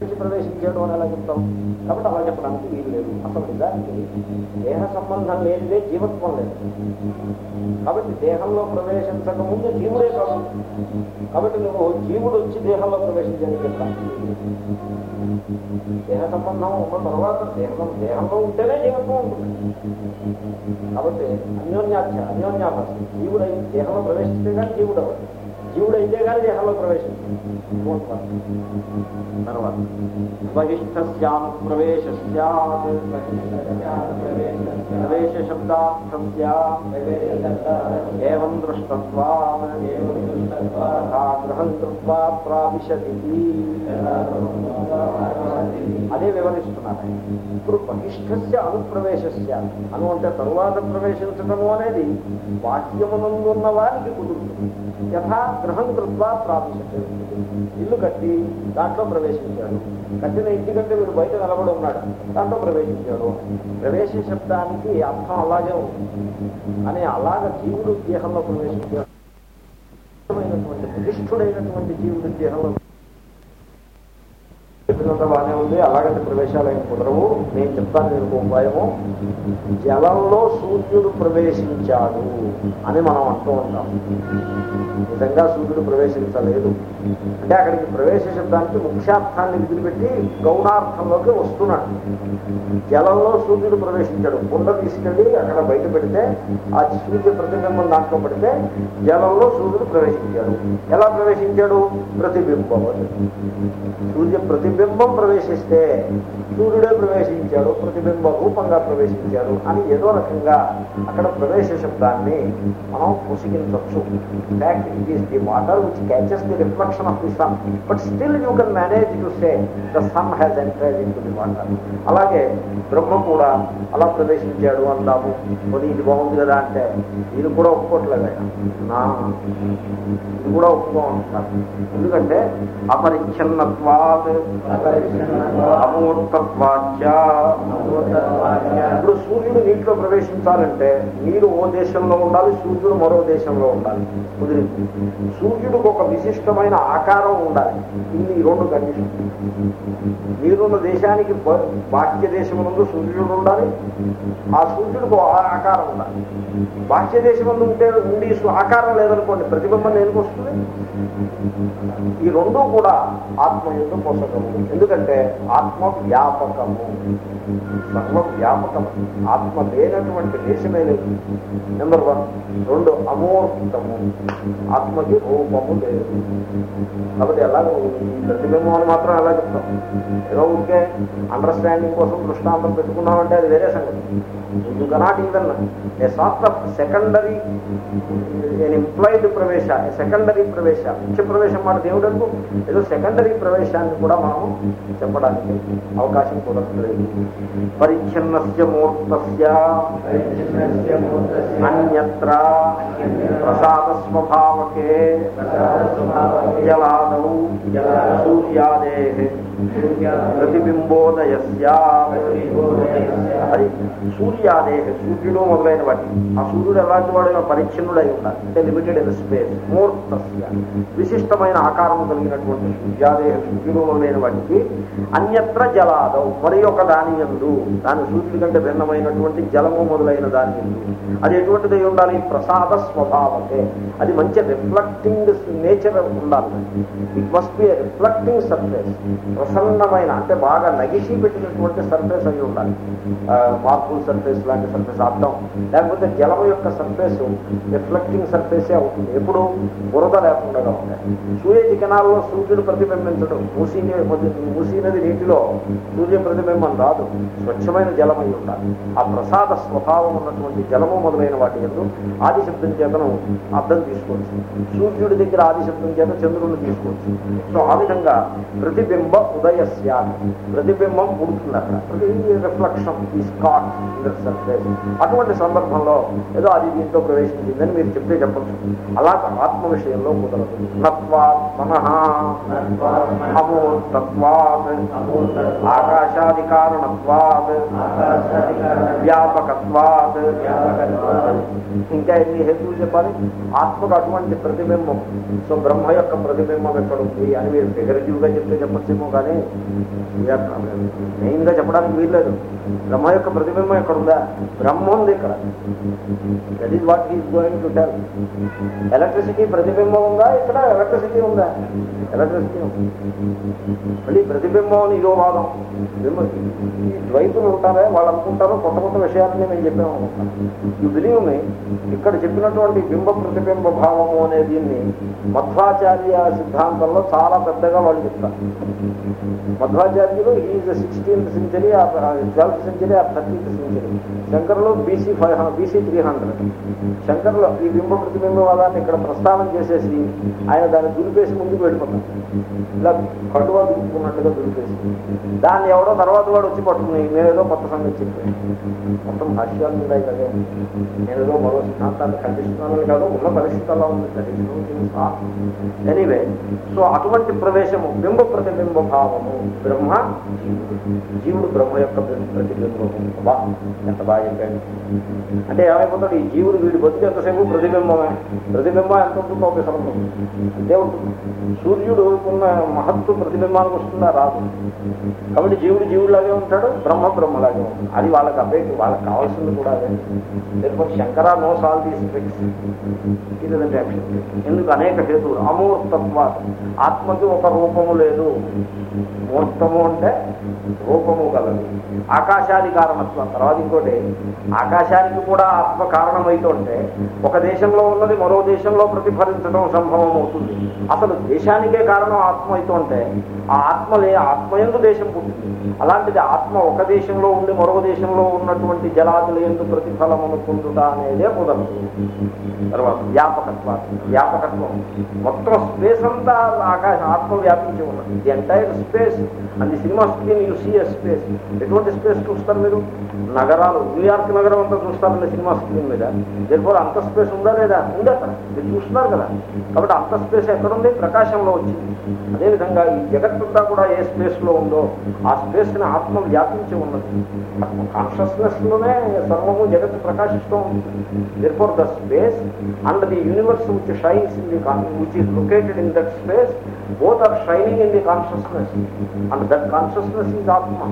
నుంచి ప్రవేశించాడు అని ఎలా చెప్తాం కాబట్టి అలా చెప్పడానికి వీలు లేదు. అసలు నిజానికి దేహ సంబంధం లేనిదే జీవత్వం లేదు. కాబట్టి దేహంలో ప్రవేశించక ముందు జీవుడే కాదు. కాబట్టి నువ్వు జీవుడు వచ్చి దేహంలో ప్రవేశించని చెప్తాను దేహ సంబంధం ఉన్న తర్వాత దేహం దేహంలో ఉంటేనే జీవత్వం ఉంటుంది. కాబట్టి అన్యోన్యాఖ్య అన్యోన్యాభాసం జీవుడై దేహంలో ప్రవేశిస్తే కానీ జీవుడు జీవుడు జీవుడైతే కానీ దేహంలో ప్రవేశించదు తర్వాత బహిష్ఠస్యాం ప్రవేశ ప్రవేశ శబ్దార్థం ఏం దృష్టత్వా కృత్వా ప్రావిశతి. అదే వివరిస్తున్నారు ఇప్పుడు బహిష్ఠస్య అనుప్రవేశస్య అను అంటే తరువాత ప్రవేశించడము అనేది వాక్యమునందున్న వారికి కుదురుతుంది. యథా గ్రహం కృత్వా ప్రావిశతి ఇల్లు కట్టి దాంట్లో ప్రవేశించాడు. కట్టిన ఇంటి కంటే వీడు బయట నిలబడి ఉన్నాడు. దాంట్లో ప్రవేశించాడు. ప్రవేశ శబ్దానికి అర్థం అలాగే ఉంది. అని అలాగ జీవుడు దేహంలో ప్రవేశించాడు. ప్రతిష్ఠుడైనటువంటి జీవుడు దేహంలో చెప్పినంత బాగానే ఉంది అలాగంటే ప్రవేశాలు కుదరవు. నేను చెప్తాను నేను ఉపాయము. జలంలో సూర్యుడు ప్రవేశించాడు అని మనం అంటూ ఉంటాం. నిజంగా సూర్యుడు ప్రవేశించలేదు. అంటే అక్కడికి ప్రవేశ శబ్దానికి ముఖ్యార్థాన్ని వదిలిపెట్టి గౌణార్థంలోకి వస్తున్నాడు. జలంలో సూర్యుడు ప్రవేశించాడు. కుండ తీసుకెళ్ళి అక్కడ బయట పెడితే ఆ సూర్య ప్రతిబింబం దాంట్లో పడితే జలంలో సూర్యుడు ప్రవేశించాడు. ఎలా ప్రవేశించాడు? ప్రతిబింబం. సూర్య ప్రతిబింబం ప్రవేశిస్తే సూర్యుడే ప్రవేశించాడు ప్రతిబింబ రూపంగా ప్రవేశించాడు అని ఏదో రకంగా అక్కడ ప్రవేశ శబ్దాన్ని మనం పుసిగించవచ్చు. Fact it is the water which catches the reflection of the sun but still you can manage to say the sun has entries into the water అలాగే బ్రహ్మ కూడా అలా ప్రవేశించాడు అందాము. కొన్ని ఇది బాగుంది కదా అంటే ఇది కూడా ఒప్పుకోవట్లేదు నా ఇది కూడా ఒప్పుకోమంటున్నారు ఎందుకంటే అపరిచ్ఛన్నత్వాత్ అమూర్తత్వాచ ఇప్పుడు సూర్యుడు నీటిలో ప్రవేశించాలంటే నీరు ఓ దేశంలో ఉండాలి సూర్యుడు మరో దేశంలో ఉండాలి. కుదిరింది. సూర్యుడికి ఒక విశిష్టమైన ఆకారం ఉండాలి. ఇన్ని రెండు కండిషన్. నీరున్న దేశానికి బాహ్య దేశమునందు సూర్యుడు ఉండాలి. ఆ సూర్యుడికి ఆ ఆకారం ఉండాలి. బాహ్య దేశమందు ఉంటే ఉండి ఆకారం లేదనుకోండి ప్రతిబింబం ఎందుకు వస్తుంది? ఈ రెండూ కూడా ఆత్మ యొక్క పోషకము. ఎందుకంటే ఆత్మ వ్యాపకము సర్వ వ్యాపకము ఆత్మ లేనటువంటి దేశమే లేదు. నెంబర్ వన్ రెండు అమూర్తము. ఆత్మకి రూపము లేదు. కాబట్టి ఎలాగో ఈ ప్రతిబింబం అని మాత్రం ఎలా చెప్తాం. ఏదో ఉంటే అండర్స్టాండింగ్ కోసం దృష్టాంతం పెట్టుకున్నామంటే అది వేరే సంగతి. You cannot even a sort of secondary employed ప్రవేశ సెకండరీ ప్రవేశ. ముఖ్య ప్రవేశం మాట దేవుడకు ఏదో సెకండరీ ప్రవేశాన్ని కూడా మనము చెప్పడానికి అవకాశం కుదరట్లేదు. పరిచ్ఛిన్నస్య మూర్తస్య. అన్యత్ర ప్రసాద స్వభావకే జలాదౌ సూర్యాదే ప్రతిబింబోదయస్య. అది సూర్యాదే సూర్యుడు మొదలైన వాటి. ఆ సూర్యుడు ఎలాంటి వాడు పరిచ్ఛిన్నుడై ఉండాలి. అంటే లిమిటెడ్ ఇన్ స్పేస్ మూర్తస్య. విశిష్టమైన ఆకారం కలిగినటువంటి సూర్యాదేహ సూర్యుడు మొదలైన వాటికి అన్యత్ర జలాదౌ మరి ఒక దాని ఎందు. దాని సూర్యుడి కంటే భిన్నమైనటువంటి జలము మొదలైన దాని ఎందు. అది ఎటువంటిది ఉండాలి? ప్రసాద స్వభావతే అది మంచి రిఫ్లెక్టింగ్ నేచర్ ఉండాలి. It must be reflecting surface ప్రసన్నమైన అంటే బాగా నగిసి పెట్టినటువంటి సర్ఫేస్ అయి ఉండాలి. మార్పుల్ సర్ఫేస్ లాంటి సర్ఫేస్ అర్థం. లేకపోతే జలం యొక్క సర్ఫేస్ రిఫ్లెక్టింగ్ సర్ఫేసే అవుతుంది. ఎప్పుడు బురద లేకుండా ఉంటాయి సూర్య కిరణాల్లో సూర్యుడు ప్రతిబింబించడం. మూసీ మూసీ నది నీటిలో. సూర్య ప్రతిబింబం రాదు. స్వచ్ఛమైన జలమై ఉండాలి. ఆ ప్రసాద స్వభావం ఉన్నటువంటి జలము మొదలైన వాటి ఎందు ఆది శబ్దం చేతను అర్థం తీసుకోవచ్చు. సూర్యుడి దగ్గర ఆదిశబ్దం చేత చంద్రుడిని తీసుకోవచ్చు. సో ఆ విధంగా ప్రతిబింబ ఉదయస్యా ప్రతిబింబం పుడుతుంది అక్కడ ప్రతి రిఫ్లెక్షన్ ఈ స్కాట్ సర్ఫేస్. అటువంటి సందర్భంలో ఏదో అది దీంట్లో ప్రవేశించిందని మీరు చెప్తే చెప్పచ్చు. అలా ఆత్మ విషయంలో కుదరదు. నత్వాత్ అమూర్తత్వ. అమూర్తత్వాత్ ఆకాశాది కారణత్వాత్ వ్యాపకత్వాత్ ఇంకా ఎన్ని హేతువులు చెప్పాలి? ఆత్మకు అటువంటి ప్రతిబింబం. సో బ్రహ్మ యొక్క ప్రతిబింబం ఎక్కడ ఉంది? అని మీరు ఫిగరేటివ్గా చెప్తే చెప్పచ్చేమో కానీ మెయిన్గా చెప్పడానికి వీల్లేదు. బ్రహ్మ యొక్క ప్రతిబింబం ఎక్కడ ఉందా? బ్రహ్మ ఉంది ఇక్కడ. That is what is going to tell electricity ప్రతిబింబం ఉందా? ఇక్కడ ఎలక్ట్రిసిటీ ఉందా? ఎలక్ట్రిసిటీ ఉంది? మళ్ళీ ప్రతిబింబం అని ఇదో వాదం. ఈ ద్వైతులు ఉంటారే? వాళ్ళు అనుకుంటారు కొత్త కొత్త విషయాలని మేము చెప్పాము అనుకుంటాను ఈ బిలీవ్ మీ ఇక్కడ చెప్పినటువంటి బింబ ప్రతిబింబ భావము అనే దీన్ని మధ్వాచార్య సిద్ధాంతంలో చాలా పెద్దగా వాళ్ళు చెప్తారు. మధ్వాచార్యులు is sixteenth century twelfth century ah thirteenth century శంకర్లు BC five BC three hundred శంకర్లు ఈ బింబ ప్రతిబింబవాదాన్ని ఇక్కడ ప్రస్తావన చేసేసి ఆయన దాన్ని దులిపేసి ముందుకు వెళ్ళిపోతారు. ఇలా కటువ దులుపుకున్నట్టుగా దులిపేసి దాన్ని ఎవడో తర్వాత వాడు వచ్చి పట్టుకుని నేనేదో కొత్త సంగతి చెప్పాను. మొత్తం భాష్యాలు ఉన్నాయి కదా. నేనేదో మరో సిద్ధాంతాన్ని కల్పిస్తున్నానని కాదు ఉన్న పరిస్థితి అలా ఉంది. ఎనీవే సో అటువంటి ప్రవేశము బింబ ప్రతిబింబ భావము బ్రహ్మ జీవుడు జీవుడు బ్రహ్మ యొక్క ప్రతిబింబము. బా ఎంత బాగా చెప్పాడు. అంటే ఏమైపోతాడు? ఈ జీవుడు వీడి బతుకు ఎంతసేపు ప్రతిబింబమే? ప్రతిబింబం ఎంత ఉంటుందో ఒక సమయం. అంతే ఉంటుంది. సూర్యుడు ఉన్న మహత్వ ప్రతిబింబానికి వస్తుందా రాదు. కాబట్టి జీవుడు జీవుడిలాగే ఉంటాడు బ్రహ్మ బ్రహ్మలాగే ఉంటాడు. అది వాళ్ళకి అపేక్ష వాళ్ళకి కావాల్సింది కూడా అదే. లేకపోతే Shankara no soul these tricks. ఇదంటే ఎందుకు? అనేక హేతువులు. అమూర్తత్వ ఆత్మకి ఒక రూపము లేదు. మూర్తము అంటే రూపము కలదు ఆకాశాది కారణత్వం. తర్వాత ఇంకోటి ఆకాశానికి కూడా ఆత్మ కారణమైతుంటే ఒక దేశంలో ఉన్నది మరో దేశంలో ప్రతిఫలించడం సంభవం అవుతుంది అసలు దేశానికే కారణం ఆత్మ అయితే ఉంటే ఆ ఆత్మలే ఆత్మయందు దేశం పుట్టింది. అలాంటిది ఆత్మ ఒక దేశంలో ఉండి మరొక దేశంలో ఉన్నటువంటి జలాదులు ఎందు ప్రతిఫలం అనుకుంటుట అనేదే కుదరదు తర్వాత వ్యాపకత్వం వ్యాపకత్వం. మొత్తం స్పేస్ అంతా ఆకాశం ఆత్మ వ్యాపించి ఉన్నది. The entire space and cinema screen you see space ఎటువంటి స్పేస్ చూస్తారు మీరు? నగరాలు న్యూయార్క్ నగరం అంతా చూస్తారండి సినిమా స్క్రీన్ మీద. దీనిపోతే అంత స్పేస్ ఉందా లేదా? ఉంది అక్కడ మీరు చూస్తున్నారు కదా. కాబట్టి అంత స్పేస్ ఎక్కడుంది? ప్రకాశంలో వచ్చింది. అదేవిధంగా ఈ అంతా కూడా ఏ స్పేస్లో ఉందో ఆ స్పేస్ని ఆత్మ వ్యాపించి ఉన్నది. కాన్షియస్నెస్లోనే సర్వము జగత్ ప్రకాశిస్తూ ఉంటుంది the space and the universe located in that space both are shining in the consciousness and that consciousness is atma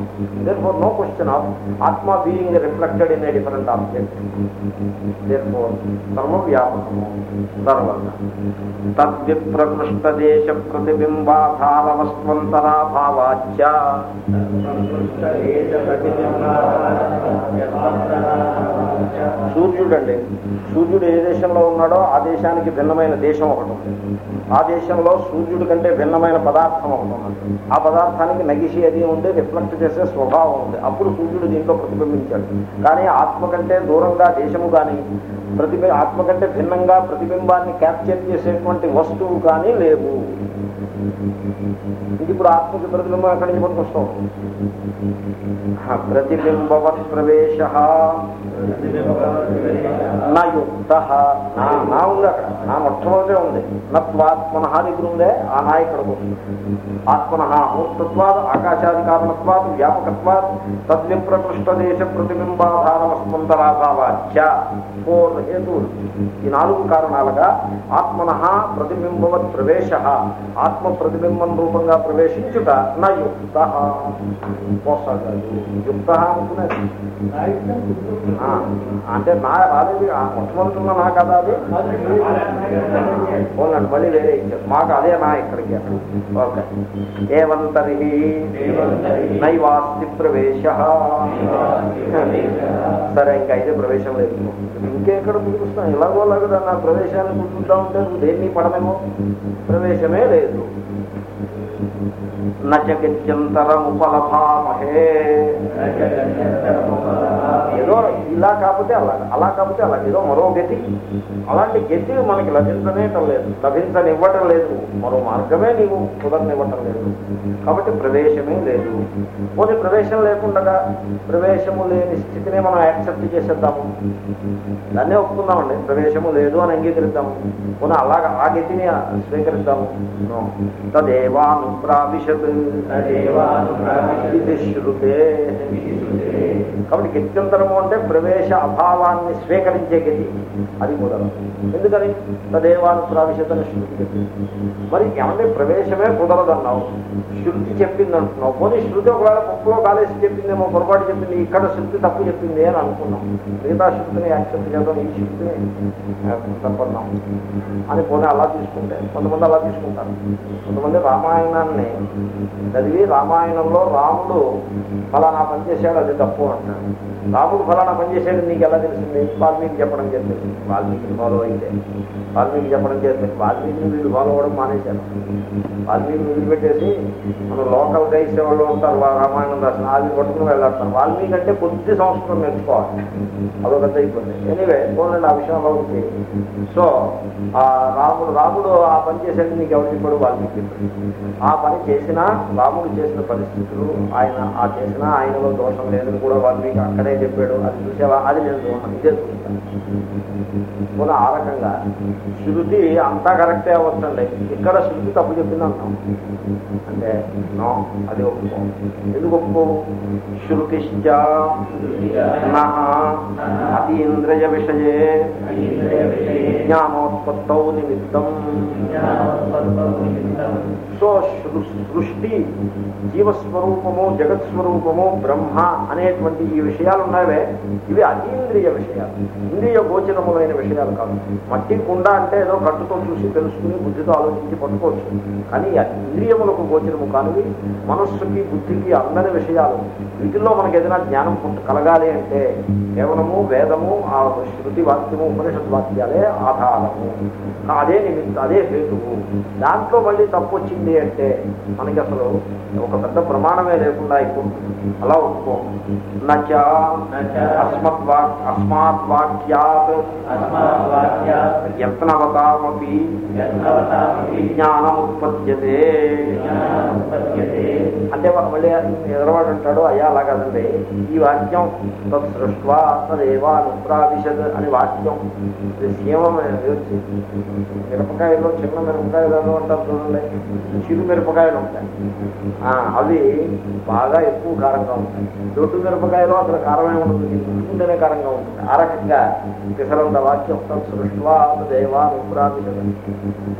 therefore no question of atma being reflected in a different object therefore సర్వ వ్యాపకము సర్వత తద్విప్రకృష్ట దేశ ప్రతిబింబాధార వస్త్వంతరాభావాచ్య సూర్యుడు ఏ దేశంలో ఉన్నాడో ఆ దేశానికి భిన్నమైన దేశం ఒకటి ఉంది. ఆ దేశంలో సూర్యుడి కంటే భిన్నమైన పదార్థం ఒకటి ఉంది. ఆ పదార్థానికి నగిసి అది ఉండి రిఫ్లెక్ట్ చేసే స్వభావం ఉంది. అప్పుడు సూర్యుడు దీంట్లో ప్రతిబింబించాడు. కానీ ఆత్మ కంటే దూరంగా దేశము కానీ ప్రతిబి ఆత్మ కంటే భిన్నంగా ప్రతిబింబాన్ని క్యాప్చర్ చేసేటువంటి వస్తువు కానీ లేవు. ఇది ఇప్పుడు ఆత్మకి ప్రతిబింబం ఎక్కడి నుంచి పట్టుకొస్తాం ప్రతిబింబవత్ ప్రవేశ నా యుక్త నా నా ఉంది అక్కడ. నా మొట్టమొదటే ఉంది. నత్వాత్మన దగ్గర ఉందే ఆ నా ఇక్కడ ఉంది. ఆత్మన మూర్తత్వాద్ ఆకాశాది కారణత్వాద్ వ్యాపకత్వాద్ తద్విప్రకృష్ట దేశ ప్రతిబింబాధారమస్మంతరాభావాచ్య ఫోర్ హేతువులు. ఈ నాలుగు కారణాలుగా ఆత్మన ప్రతిబింబవత్ ప్రవేశ ఆత్మ ప్రతిబింబం రూపంగా ప్రవేశించుట నా యుక్త. యుక్త అనుకునేది ఆ, అంటే నా రాలేదు ఆ మొట్టమొదటి ఉన్న నా కదా అది. పోలండి మళ్ళీ వేరే ఇచ్చారు. మాకు అదే నా ఇక్కడికి ఓకే. ఏవంతరి నైవాస్తి ప్రవేశ. సరే ఇంకా అయితే ప్రవేశం లేదు. ఇంకెక్కడ కుదురుస్తాం ఎలాగో అలాగదా నా ప్రవేశాన్ని కుదురుతా ఉంటే దేన్ని పడమేమో? ప్రవేశమే లేదు. Mm-hmm. నచగత్యంతరముపలభామహే ఏదో ఇలా కాకపోతే అలా అలా కాకపోతే అలా ఏదో మరో గతి. అలాంటి గతి మనకి లభించనేటం లేదు. లభించనివ్వటం లేదు. మరో మార్గమే నీవు కుదరనివ్వటం లేదు. కాబట్టి ప్రవేశమే లేదు. పోనీ ప్రవేశం లేకుండా ప్రవేశము లేని స్థితిని మనం యాక్సెప్ట్ చేసేద్దాము. దాన్నే ఒప్పుకుందామండి. ప్రవేశము లేదు అని అంగీకరిద్దాము. పోనీ అలాగా ఆ గతిని స్వీకరిద్దాము. తదేవాను తదేవానుప్రావిశత్. ఇది శృతే కాబట్టి గత్యంతరము అంటే ప్రవేశ అభావాన్ని స్వీకరించే గతి. అది కుదరదు ఎందుకని? తదేవానుప్రావిశతను శృతి గతి. మరి ఏమంటే ప్రవేశమే కుదరదన్నావు. శృతి చెప్పింది అంటున్నావు పోనీ శృతి ఒకవేళ పప్పులో కాలేసి చెప్పిందేమో పొరపాటు చెప్పింది ఇక్కడ శృతి తప్పు చెప్పింది అని అనుకున్నాం. మిగతా శృతిని యాక్సెప్ట్ చేద్దాం ఈ శృతిని తప్పన్నాం. అని పోనీ అలా తీసుకుంటే కొంతమంది అలా తీసుకుంటారు. కొంతమంది రామాయణాన్ని చదివి రామాయణంలో రాముడు ఫలానా పనిచేశాడు అది తప్పు అంటాడు రాముడు ఫలానా పనిచేశాడు నీకు ఎలా తెలిసింది? వాల్మీకి చెప్పడం చేస్తుంది వాల్మీకి ఫాలో అయితే. వాల్మీకి చెప్పడం చేస్తుంది వాల్మీకిని వీళ్ళు ఫాలో అవ్వడం మానేశారు వాల్మీకి వదిలిపెట్టేసి మన లోకల్ గైస్ వాళ్ళు ఉంటారు రామాయణం రాసిన అది పట్టుకుని వెళ్ళాడతారు. వాల్మీకి అంటే కొద్ది సంస్కృతం నేర్చుకోవాలి. అదొక ఇబ్బంది ఎనివే పోలండి ఆ విషయంలో ఉంది సో ఆ రాముడు రాముడు ఆ పని చేశాడు నీకు ఎవరు చెప్పాడు? వాల్మీకి చెప్పాడు. ఆ పని చేసినా రాముడు చేసిన పరిస్థితులు ఆయన ఆ చేసినా ఆయనలో దోషం లేదని కూడా వాల్మీకి అక్కడే చెప్పాడు. అది చూసేవా? అది నేను దోషం. ఇదే చూస్తాను పోనీ ఆ రకంగా. శృతి అంతా కరెక్టే అవ్వచ్చండి ఇక్కడ శృతి తప్పు చెప్పింది అంటాం. అంటే నో అది ఒప్పుకో. ఎందుకు ఒప్పుకో? శృతిశ్చ అతి ఇంద్రియ విషయే జ్ఞానోత్పత్తౌ నిమిత్తం. సో సృష్టి జీవస్వరూపము జగత్ స్వరూపము బ్రహ్మ అనేటువంటి ఈ విషయాలు ఉన్నావే ఇవి అతీంద్రియ విషయాలు. ఇంద్రియ గోచరములైన విషయాలు. కాదు. మట్టి కుండ అంటే ఏదో కట్టుతో చూసి తెలుసుకుని బుద్ధితో ఆలోచించి పట్టుకోవచ్చు. కానీ ఇంద్రియములకు గోచరము కానివి మనస్సుకి బుద్ధికి అందని విషయాలు. వీటిల్లో మనకి ఏదైనా జ్ఞానం కలగాలి అంటే కేవలము వేదము ఆ శృతి వాక్యము ఉపనిషత్ వాక్యాలే ఆధారము. అదే నిమిత్తం అదే హేతువు. దాంట్లో మళ్ళీ తప్పు వచ్చింది అంటే మనకి అసలు ఒక పెద్ద ప్రమాణమే లేకుండా అయిపోతుంది అలా ఒప్పుకో. నచ అస్మత్ వాక్ అస్మాత్ వాక్యాత్ యత్నవతామపి జ్ఞానముత్పద్యతే అంటే మళ్ళీ ఎదరవాడు అంటాడు అయ్యా అలా కదండి. ఈ వాక్యం తత్ సృష్వా తదేవా అనుప్రావిశద్ అని వాక్యం. ఇది సీమం మిరపకాయలో చిన్న మిరపకాయలు అంటారు చూడండి. చిరు మిరపకాయలు ఉంటాయి. ఆ, అవి బాగా ఎక్కువ కారంగా ఉంటాయి. దొడ్డు మిరపకాయలో అసలు కారమే ఉండదు. ఉంటేనే కారంగా ఉంటుంది ఆ రకంగా పిసరంత వాక్యం.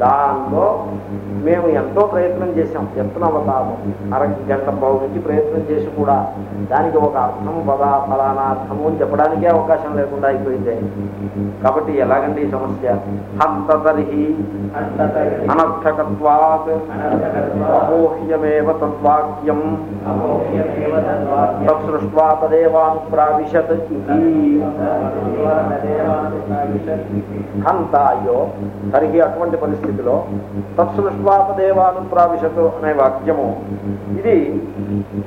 దానిలో మేము ఎంతో ప్రయత్నం చేశాం యత్నవతాము అర గంట పావు నుంచి ప్రయత్నం చేసి కూడా దానికి ఒక అర్థం పద ఫలానా అర్థము అని చెప్పడానికే అవకాశం లేకుండా అయిపోయింది. కాబట్టి ఎలాగండి ఈ సమస్య? హంత తర్హి అనర్థకత్వాత్ అమోహ్యమేవ తద్వాక్యం. తత్సృష్వా తదేవానుప్రావిశత్. ఇది హంత తరిగి అటువంటి పరిస్థితిలో తత్సృష్వాపదేవాను ప్రావిశతు అనే వాక్యము. ఇది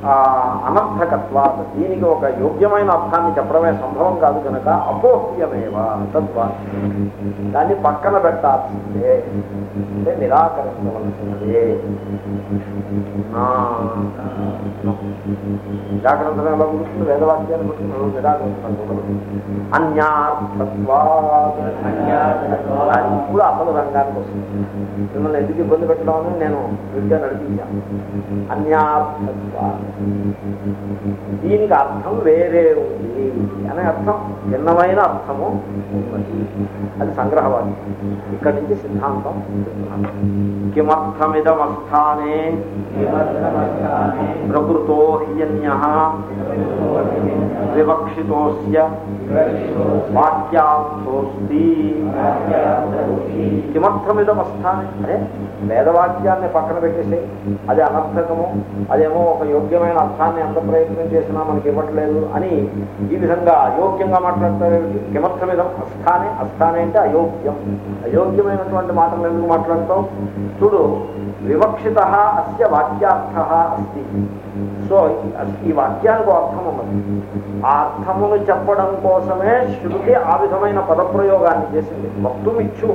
ఆ అనర్థకత్వాత. దీనికి ఒక యోగ్యమైన అర్థాన్ని చెప్పడమే సంభవం కాదు కనుక అపోహ్యమేవ తద్వాక్యం దాన్ని పక్కన పెట్టాల్సిందే. అంటే నిరాకరించవలసినదే. నిరాకరించడం ఎలా కుదురుతుంది వేదవాక్యాన్ని గుర్తుంది. నిరాకరించడం కుదరదు. అన్యార్థత్వాత్. ఇప్పుడు అసలు రంగానికి వస్తుంది మిమ్మల్ని ఎందుకు ఇబ్బంది పెట్టడం నేను విద్య నడిపించాను అన్యార్థత్వ దీనికి అర్థం వేరే ఉంది అనే అర్థం భిన్నమైన అర్థము ఉన్నది అది సంగ్రహవాది ఇక్కడి నుంచి సిద్ధాంతం కిమర్థమిదమస్థానే ప్రకృతో హియన్య వివక్షితోస్య వాక్యార్థోస్తి కిమర్థమిదం అస్థానే అరే వేదవాక్యాన్ని పక్కన పెట్టేసి అది అనర్థకము అదేమో ఒక యోగ్యమైన అర్థాన్ని ఎంత ప్రయత్నం చేసినా మనకి ఇవ్వట్లేదు అని ఈ విధంగా అయోగ్యంగా మాట్లాడతారు కిమర్థమిదం అస్థానే అస్థానే అంటే అయోగ్యం. అయోగ్యమైనటువంటి మాటలు ఎందుకు మాట్లాడతాం చూడు వివక్షిత అస్య వాక్యార్థ అస్తి. సో ఈ వాక్యానికి అర్థం ఉన్నది ఆ అర్థమును చెప్పడం కోసమే శృతి ఆ విధమైన పదప్రయోగాన్ని చేసింది. వక్తుమిచ్చు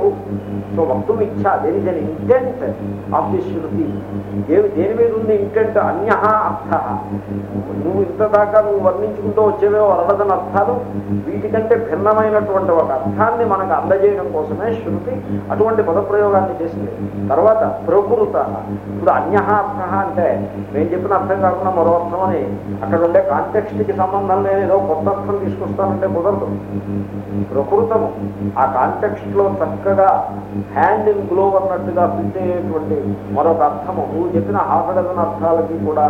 సో వక్తుమిచ్చ దేని దేని ఇంటెంట్ ఆఫ్ ది శృతి. దేని దేని మీద ఉంది? ఇంటెంట్ అన్య అర్థ. నువ్వు ఇంతదాకా నువ్వు వర్ణించుకుంటూ వచ్చేవే వరడదని అర్థాలు? వీటికంటే భిన్నమైనటువంటి ఒక అర్థాన్ని మనకు అందజేయడం కోసమే శృతి అటువంటి పదప్రయోగాన్ని చేసింది. తర్వాత ప్రకృత. ఇప్పుడు అన్య అర్థ అంటే నేను చెప్పిన అర్థం కాకుండా మరో అర్థం అని అక్కడ ఉండే కాంటెక్స్ట్కి సంబంధం లేని ఏదో కొత్త అర్థం తీసుకొస్తానంటే కుదరదు. ప్రకృతము ఆ కాంటెక్స్ట్లో చక్కగా హ్యాండ్ ఇన్ గ్లోవ్ అన్నట్టుగా ఫిట్ అయ్యేటువంటి మరొక అర్థము. నువ్వు చెప్పిన హాఫ్ డజన్ అర్థాలకి కూడా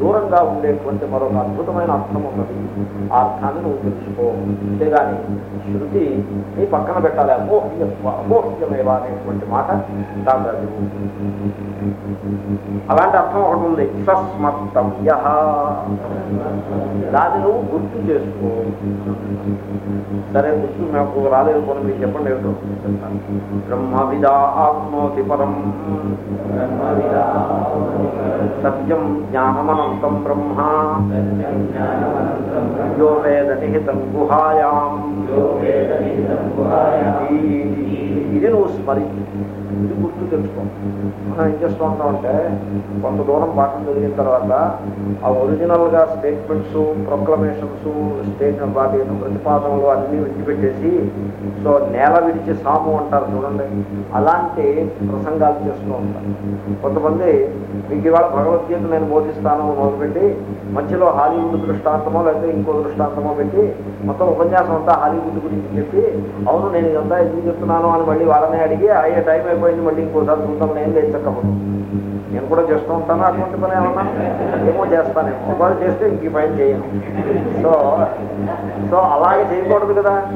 దూరంగా ఉండేటువంటి మరొక అద్భుతమైన అర్థం ఉన్నది. ఆ అర్థాన్ని నువ్వు తెలుసుకో. అంతేగాని శృతి నీ పక్కన పెట్టాలి. అమోహ్యత్వ అమోహ్యమేవా అనేటువంటి మాట దాదాపు అలాంటి అర్థం ఒకటి ఉంది. సస్మత్తవ్య దాన్ని నువ్వు గుర్తు చేసుకో. సరే గుర్తు నాకు రాలేదు కొన్ని మీరు చెప్పండి ఏమిటో. బ్రహ్మ విదా ఆప్నోతి పరం. సత్యం జ్ఞానమనంతం బ్రహ్మ. యో వేద నిహితం గుహాయాం. ఇది నువ్వు స్మరించి ఇది గుర్తు తెలుసుకో. మనం ఏం చేస్తూ అంటే కొంత దూరం పాఠం జరిగిన తర్వాత ఆ ఒరిజినల్గా స్టేట్మెంట్స్ ప్రొక్లమేషన్స్ స్టేట్ వాటి ప్రతిపాదనలు అన్నీ విడిచిపెట్టేసి సో నేల విడిచి సాము అంటారు చూడండి. అలాంటి ప్రసంగాలు చేస్తూ ఉంటారు. కొంతమంది మీకు ఇవాళ భగవద్గీత నేను బోధిస్తాను మొదలుపెట్టి మధ్యలో హాలీవుడ్ దృష్టాంతమో లేకపోతే ఇంకో దృష్టాంతమో పెట్టి మొత్తం ఉపన్యాసం అంతా హాలీవుడ్ గురించి చెప్పి అవును నేను ఇదంతా ఎందుకు చెప్తున్నాను అని మళ్ళీ వాళ్ళనే అడిగి అయ్యే టైం అయిపోయింది మళ్ళీ ఇంకోసారి చూద్దాం నేను లేదు నేను కూడా చేస్తూ ఉంటాను అటువంటి పని ఏమన్నా? ఏమో చేస్తానేమో ఒకవేళ చేస్తే ఇంక పైన పని చేయను. సో సో అలాగే చేయకూడదు కదా.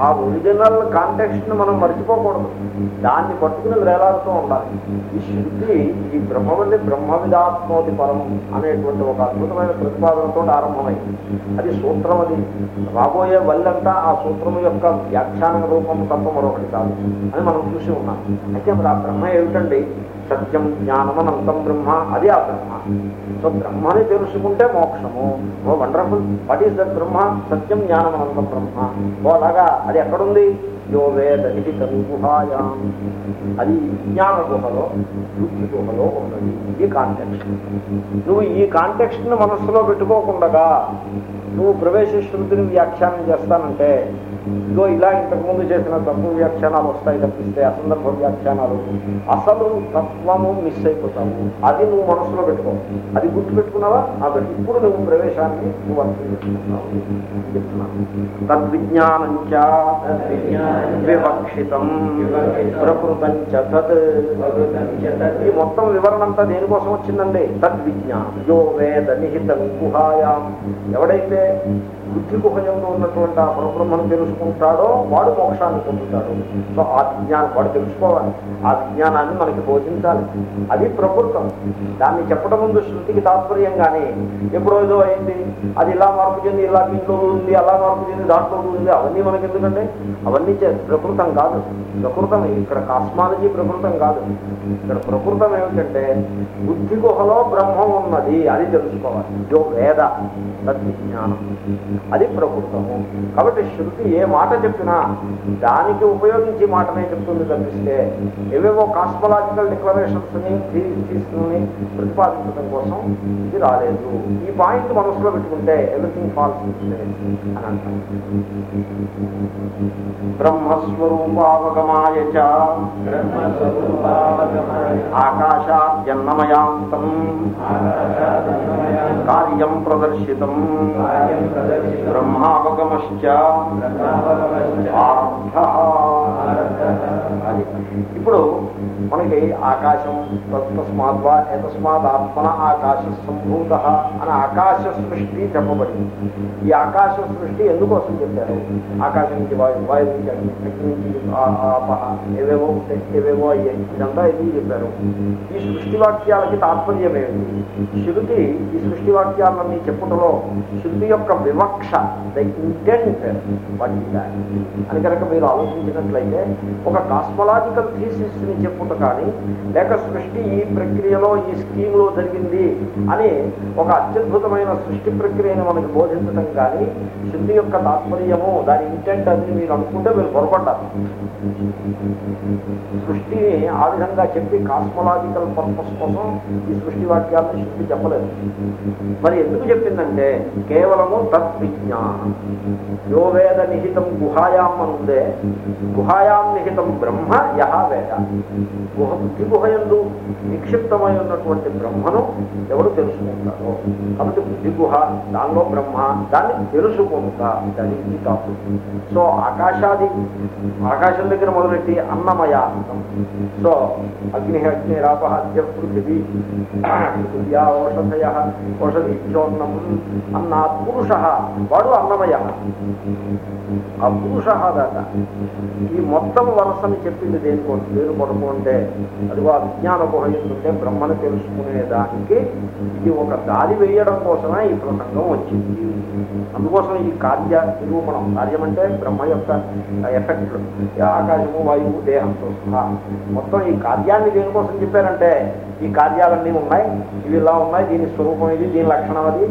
ఆ ఒరిజినల్ కాంటెక్స్ట్ని మనం మర్చిపోకూడదు. దాన్ని పట్టుకుని వేలాడుతూ ఉండాలి. ఈ శుద్ధి ఈ బ్రహ్మవల్లి బ్రహ్మవిధాత్మోతి పరం అనేటువంటి ఒక అద్భుతమైన ప్రతిపాదనతో ఆరంభమైంది. అది సూత్రం అది. రాబోయే వల్లంతా ఆ సూత్రం యొక్క వ్యాఖ్యాన రూపం తప్ప మరొకటి కాదు. అని మనం చూసి ఉన్నాం. అయితే సత్యం ఆ బ్రహ్మ ఏమిటండి? సత్యం జ్ఞానమనంతం బ్రహ్మ అది ఆ బ్రహ్మ. సో బ్రహ్మని తెలుసుకుంటే మోక్షము. ఓ wonderful. What is that Brahma? సత్యం జ్ఞానమనంతం బ్రహ్మ. ఓ అలాగా అది ఎక్కడుంది? యో వేద నిహిత గుహాయాం. అది విజ్ఞాన గుహలో బుద్ధి గుహలో ఉన్నది. ఈ కాంటెక్స్ట్ నువ్వు ఈ కాంటెక్స్ట్ను మనస్సులో పెట్టుకోకుండా నువ్వు ప్రవేశ శృతిని వ్యాఖ్యానం చేస్తానంటే ఇదో ఇలా ఇంతకుముందు చేసిన తత్వ వ్యాఖ్యానాలు వస్తాయి తప్పిస్తే అసందర్భ వ్యాఖ్యానాలు అసలు తత్వము మిస్ అయిపోతావు. అది నువ్వు మనసులో పెట్టుకో. అది గుర్తు పెట్టుకున్నావా ఆ ఇప్పుడు నువ్వు ప్రవేశాన్ని నువ్వు అనుకుంటున్నావు చెప్తున్నాను తద్విజ్ఞానం చ వివక్షితం ప్రకృతం తత్. ఈ మొత్తం వివరణ అంతా దేనికోసం వచ్చిందండి? తద్విజ్ఞానం. యో వేద నిహిత గుహాయాం. ఎవడైతే బుద్ధి గుహయంలో ఉన్నటువంటి ఆ పరబ్రహ్మను తెలుసుకుంటాడో వాడు మోక్షాన్ని పొందుతాడు. సో ఆ విజ్ఞానం వాడు తెలుసుకోవాలి. ఆ విజ్ఞానాన్ని మనకి బోధించాలి. అది ప్రకృతం. దాన్ని చెప్పడం ముందు శృతికి తాత్పర్యం కానీ ఎప్పుడో ఏదో అయింది. అది ఇలా మార్పు చెంది ఇలా దీంట్లో ఉంది అలా మార్పు చెంది దాంట్లో ఉంది. అవన్నీ మనకి ఎందుకంటే అవన్నీ చే- ప్రకృతం కాదు. ప్రకృతం ఇక్కడ కాస్మాలజీ ప్రకృతం కాదు. ఇక్కడ ప్రకృతం ఏమిటంటే బుద్ధి గుహలో బ్రహ్మం ఉన్నది అది తెలుసుకోవాలి. జో వేద తద్విజ్ఞానం అది ప్రకృతము కాబట్టి శృతి ఏ మాట చెప్పినా దానికి ఉపయోగించి మాటనే చెప్తుంది తప్పిస్తే ఏవేవో కాస్మలాజికల్ డిక్లరేషన్స్ని తీసుకుని ప్రతిపాదించడం కోసం ఇది రాలేదు. ఈ పాయింట్ మనసులో పెట్టుకుంటే ఎవ్రీథింగ్ ఫాల్స్ అని అంటారు బ్రహ్మస్వరూపావగమాయ ఆకాశాద్యన్నమయాంతం. కార్యం ప్రదర్శితం. బ్రహ్మావగమశ్చ ఇప్పుడు మనకి ఆకాశం తస్మాద్వా ఏతస్మాత్ ఆత్మన ఆకాశ సంభూత అని ఆకాశ సృష్టి చెప్పబడింది. ఈ ఆకాశ సృష్టి ఎందుకోసం చెప్పారు? ఆకాశం నుంచి వాయు వాయు నుంచి అగ్ని నుంచి ఆపహ ఏవేవో ఉంటాయి ఏవేవో అయ్యాయి. ఇదంతా ఎందుకు చెప్పారు? ఈ సృష్టి వాక్యాలకి తాత్పర్యం ఏమిటి? శృతి ఈ సృష్టి వాక్యాలన్నీ చెప్పుటలో శృతి యొక్క వివక్ష ద ఇంటెంట్ వాటి అని కనుక మీరు ఆలోచించినట్లయితే ఒక కాస్మలాజికల్ థీసిస్ని చెప్పుట కానీ లేక సృష్టి ఈ ప్రక్రియలో ఈ స్కీమ్లో జరిగింది అని ఒక అత్యద్భుతమైన సృష్టి ప్రక్రియను మనకు బోధించడం కానీ శుద్ధి యొక్క తాత్పర్యము దాని ఇంటెంట్ అని మీరు అనుకుంటే మీరు పొరపడ్డారు. సృష్టిని ఆ విధంగా చెప్పి కాస్మలాజికల్ పర్పస్ కోసం ఈ సృష్టి వాక్యాలను శుద్ధి చెప్పలేదు. మరి ఎందుకు చెప్పిందంటే కేవలము తద్విజ్ఞానం యోవేద నిహితం గుహాయాం అనుందే గుహాయాం నిహితం బ్రహ్మ యహ వేద. గుహ బుద్ధి గుహయందు నిక్షిప్తమై ఉన్నటువంటి బ్రహ్మను ఎవరు తెలుసుకుంటారో? కాబట్టి బుద్ధి గుహ దానిలో బ్రహ్మ దాన్ని తెలుసుకుంటా దాని కాదు. సో ఆకాశాది ఆకాశం దగ్గర మొదలెట్టి అన్నమయ. సో అగ్ని అగ్ని రాప అద్య పృథివీ పృథివ్యా ఓషధయ ఓషధీచోన్నం అన్నా పురుష వాడు అన్నమయ. ఆ దాకా ఈ మొత్తం వరసని చెప్పింది దేనికోసం పేరు కొరకు అంటే అదిగో అజ్ఞాన విజ్ఞాన బ్రహ్మను తెలుసుకునే దానికి తెలుసుకునేదానికి ఇది ఒక దారి వేయడం కోసమే ఈ ప్రసంగం వచ్చింది. అందుకోసం ఈ కార్య నిరూపణం కార్యం అంటే బ్రహ్మ యొక్క ఎఫెక్ట్ ఆకాశము వాయువు దేహంతో సహా. మొత్తం ఈ కార్యాన్ని దేనికోసం చెప్పారంటే ఈ కార్యాలన్నీ ఉన్నాయి ఇవి ఇలా ఉన్నాయి దీని స్వరూపం ఇది దీని లక్షణం అది.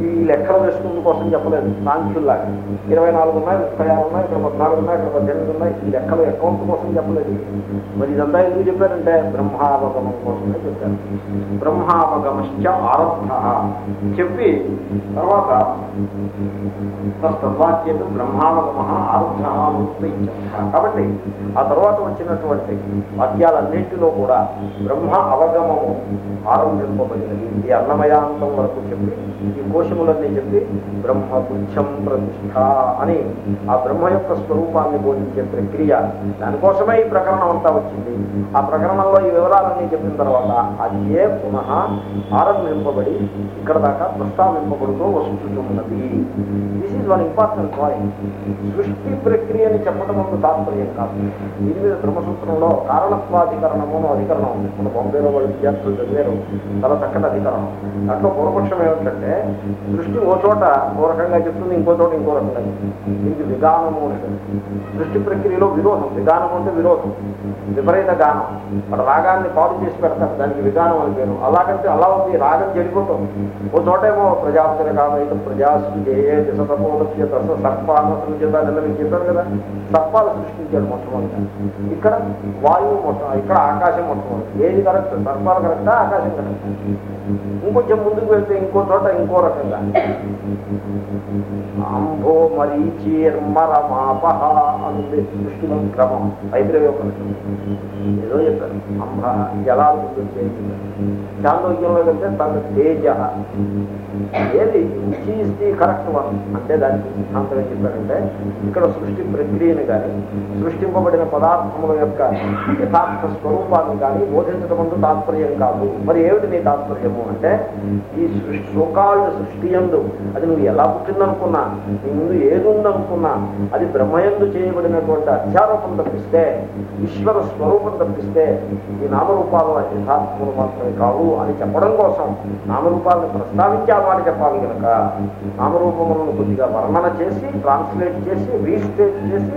ఈ లెక్కలు వేసుకున్న కోసం చెప్పలేదు సాంఖ్యుల్లాగా. ఇరవై నాలుగు ఉన్నాయి ముప్పై ఆరు ఉన్నాయి ఇక్కడ పద్నాలుగు ఉన్నాయి ఇక్కడ పద్దెనిమిది ఉన్నాయి ఈ లెక్కలు అకౌంట్ కోసం చెప్పలేదు. మరి ఇదంతా ఎందుకు చెప్పారంటే బ్రహ్మావగమం కోసమే చెప్పారు. బ్రహ్మావగమశ్చ ఆరబ్ధ. చెప్పి తర్వాత తద్వాక్యం బ్రహ్మావగమ ఆరబ్ధ కాబట్టి ఆ తర్వాత వచ్చినటువంటి వాక్యాలన్నింటిలో కూడా బ్రహ్మ అవగమము ఆరంభింపబడినది ఈ అన్నమయాంతం వరకు చెప్పి ఈ కోశములన్నీ చెప్పి బ్రహ్మ పుచ్చం ప్రతిష్ట అని ఆ బ్రహ్మ యొక్క స్వరూపాన్ని బోధించే ప్రక్రియ దానికోసమే ఈ ప్రకరణం అంతా వచ్చింది. ఆ ప్రకరణంలో ఈ వివరాలన్నీ చెప్పిన తర్వాత అది ఏ పునః ఆరంభింపబడి ఇక్కడ దాకా ప్రస్తావింపబడుతూ వస్తున్నది this is one important point సృష్టి ప్రక్రియని చెప్పడం ముందు తాత్పర్యం కాదు. దీని మీద బ్రహ్మసూత్రంలో కారణత్వాధికరణము అధికరణం ఉంది. మన బొంబేలో వాళ్ళు విద్యార్థులు చదివారు. చాలా చక్కటి అధికారం. దాంట్లో పూర్వపక్షం ఏమిటంటే దృష్టి ఓ చోట ఓ రకంగా చెప్తుంది ఇంకో చోట ఇంకో రకంగా చెప్తుంది. దీనికి విధానము ఉంటుంది ప్రక్రియలో విరోధం. విధానం అంటే విరోధం. విపరీత గానం. మన రాగాన్ని పాడు చేసి పెడతారు దానికి విధానం అని పేరు. అలాగంటే అలా ఉంది. రాగం చెడిపోతుంది. ఓ చోటేమో ప్రజాపతిని కామైతే ప్రజాస్విజే దిశతపోలస్య దశ సర్పాలను సృజతాన్ని మీకు చెప్పారు కదా. సర్పాలు సృష్టించాడు మొట్టమొదటి. ఇక్కడ వాయువు మొత్తం ఇక్కడ ఆకాశం మొట్టమొదటి. ఏది కరెక్ట్? సర్పాలు కరెక్టా? ఆకాశం కరెక్టా? ఇంకొంచెం ముందుకు వెళ్తే ఇంకో చోట ఇంకో రకంగా. అంభో మరీచీర్మరమాపహ అనేది సృష్టి క్రమం. ఐద్రవ్యోపనిషత్తు ఏదో చెప్పారు. అంబ జలాలు ముందు చాంద్రోగ్యంలో వెళ్తే తన తేజ. ఏది? ఈజ్ ది కరెక్ట్ వన్ అంటే దానికి సిద్ధాంతం ఏం చెప్పారంటే ఇక్కడ సృష్టి ప్రక్రియను కానీ సృష్టింపబడిన పదార్థముల యొక్క యథార్థ స్వరూపాన్ని కానీ బోధించడం ముందు తాత్పర్యం కాదు మరి ఏమిటి నీ తాత్పర్యము అంటే ఈ సృష్టి సోకాళ్ళు సృష్టి ఎందు అది నువ్వు ఎలా పుట్టిందనుకున్నా నీ ముందు ఏదుందనుకున్నా అది బ్రహ్మయందు చేయబడినటువంటి అధ్యారోపం తప్పిస్తే ఈశ్వర స్వరూపం తప్పిస్తే ఈ నామరూపాల యథాత్మలు మాత్రమే కావు అని చెప్పడం కోసం నామరూపాలను ప్రస్తావించాము అని చెప్పాలి కనుక నామరూపములను కొద్దిగా వర్ణన చేసి ట్రాన్స్లేట్ చేసి రీస్టేట్ చేసి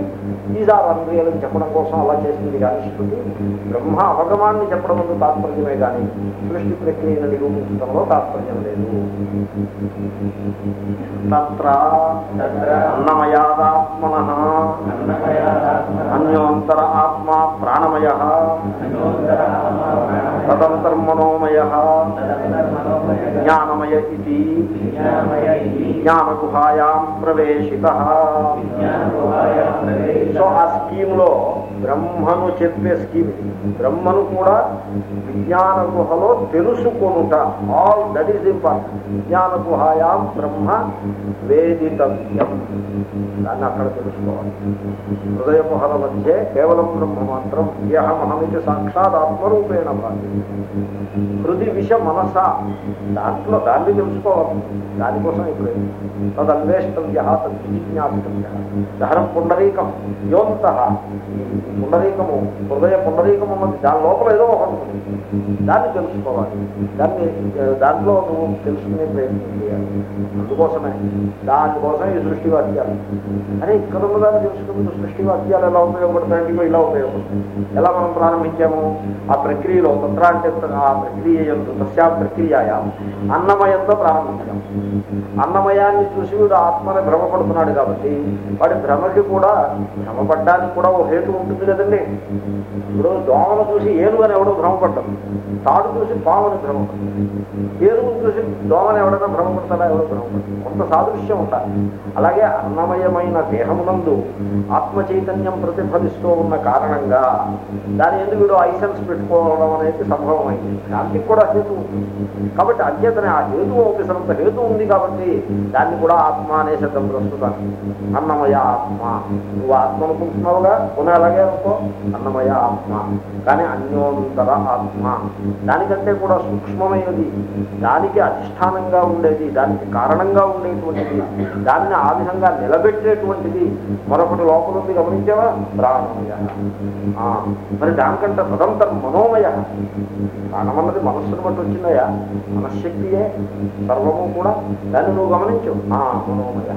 ఈజ్ ఆర్ అన్రియల్ అని చెప్పడం కోసం అలా చేసింది కానీ శృతి బ్రహ్మ అవగమాన్ని చెప్పడం తాత్పర్యమే కానీ సృష్టి ప్రక్రియను నిరూపించడంలో తాత్పర్యం లేదు. తత్ర అన్నమయాదాత్మన. అన్యోంతర ఆత్మ ప్రాణమయ. తదంతర్మనోమయ జ్ఞానమయ ఇది జ్ఞానగుహాయాం ప్రవేశిత సో ఆ స్కీమ్లో బ్రహ్మను చెప్పే స్కీమ్. బ్రహ్మను కూడా విజ్ఞాన గుహలో తెలుసుకొనుట. ఆల్ దట్ ఈస్ ఇంపార్టెంట్ విజ్ఞాన గుహాయాం బ్రహ్మ వేదితవ్యం. దాన్ని అక్కడ తెలుసుకోవాలి. హృదయ గుహల మధ్య కేవలం బ్రహ్మ మాత్రం. యహమహమితి సాక్షాత్ ఆత్మరూపేణ భావి హృది విష మనస. దాంట్లో దాన్ని తెలుసుకోవాలి. దానికోసం ఇప్పుడు తదన్వేష్టవ్య తద్విజిజ్ఞాసితవ్య దహరం పుండరీకం యోంత పుండరీకము హృదయ పుండరీకం ఉన్నది. దాని లోపల ఏదో ఒకటి ఉంది. దాన్ని తెలుసుకోవాలి. దాన్ని దాంట్లో నువ్వు తెలుసుకునే ప్రయత్నం చేయాలి. అందుకోసమే దానికోసం ఈ సృష్టి వాక్యాలు. అరే ఇక్కడ ఉన్నదాన్ని తెలుసుకుని సృష్టి వాక్యాలు ఎలా ఉపయోగపడతాయండి ఇలా ఉపయోగపడతాయి. ఎలా మనం ప్రారంభించాము? ఆ ప్రక్రియలో తంత్ర అంటే ఆ ప్రక్రియ ఎందు తస్యా ప్రక్రియ అన్నమయంతో ప్రారంభించాం. అన్నమయాన్ని చూసి వీడు ఆత్మని భ్రమపడుతున్నాడు కాబట్టి వాడి భ్రమకి కూడా భ్రమపడ్డానికి కూడా ఓ హేతు ఉంటుంది కదండి. ఇప్పుడు దోమను చూసి ఏనుగు అని ఎవడో భ్రమపడ్డాం తాడు చూసి పాముని భ్రమపడ్డాడు. ఏనుగు చూసి దోమని ఎవడైనా భ్రమపడతాడా? ఎవడో భ్రమపడతాడు కొంత సాదృశ్యం ఉండాలి. అలాగే అన్నమయమైన దేహమునందు ఆత్మ చైతన్యం ప్రతిఫలిస్తూ ఉన్న కారణంగా దాని ఎందుకు వీడు ఐసెన్స్ పెట్టుకోవడం అనేది సంభవమైంది దానికి కూడా హేతు ఉంది. కాబట్టి అధ్యతనే ఆ హేతు ఒకసారంత హేతు ఉంది కాబట్టి దాన్ని కూడా ఆత్మ అనే శబ్దం ప్రస్తుతం. అన్నమయ ఆత్మ. నువ్వు ఆత్మ అనుకుంటున్నావుగా? పునః అలాగే అనుకో. అన్నమయ ఆత్మ. కానీ అన్యోంతర ఆత్మ. దానికంటే కూడా సూక్ష్మమైనది. దానికి అధిష్టానంగా ఉండేది. దానికి కారణంగా ఉండేటువంటిది. దానిని ఆ విధంగా నిలబెట్టేటువంటిది. మరొకటి లోపల ఉంది. గమనించావా? ప్రాణమయ. ఆ, మరి దానికంటే తదంతరం మనోమయ. ప్రాణమన్నది మనస్సును బట్టి వచ్చిందయా మనశ్శక్తియే సర్వము కూడా. దాన్ని నువ్వు గమనించు. మనోమయ.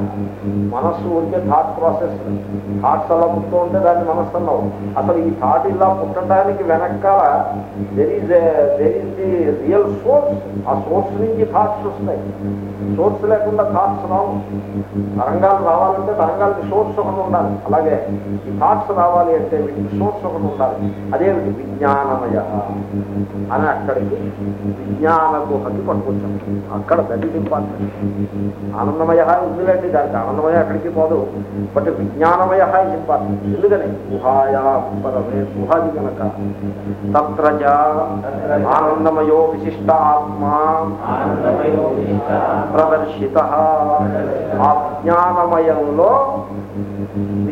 మనస్సు ఉంటే థాట్ ప్రాసెస్ థాట్స్ అలా పుట్టుతూ ఉంటే దాన్ని మనస్సు అన్నావు అసలు ఈ థాట్ ఇలా పుట్టడానికి వెనకాల there is there is the real source ఆ సోర్స్ నుంచి థాట్స్ వస్తాయి. సోర్స్ లేకుండా థాట్స్ రావు. తరంగాలు రావాలంటే తరంగాలకి సోర్స్ ఒకటి ఉండాలి. అలాగే ఈ థాట్స్ రావాలి అంటే వీటికి సోర్స్ ఒకటి ఉండాలి. అదేమిటి? విజ్ఞానమయ. అని అక్కడికి విజ్ఞాన గుహకి పట్టుకొచ్చాం. అక్కడ దట్ ఇంపార్టెంట్ ఆనందమయ ఉందిలేండి దానికి ఆనందమయ అక్కడికి పోదు. బట్ విజ్ఞానమయ ఇంపార్టెంట్ ఎందుకని? గుహాయా పరమే గుహాది కనుక తత్ర ఆనందమయో విశిష్ట ఆత్మ ప్రదర్శిత. ఆ విజ్ఞానమయంలో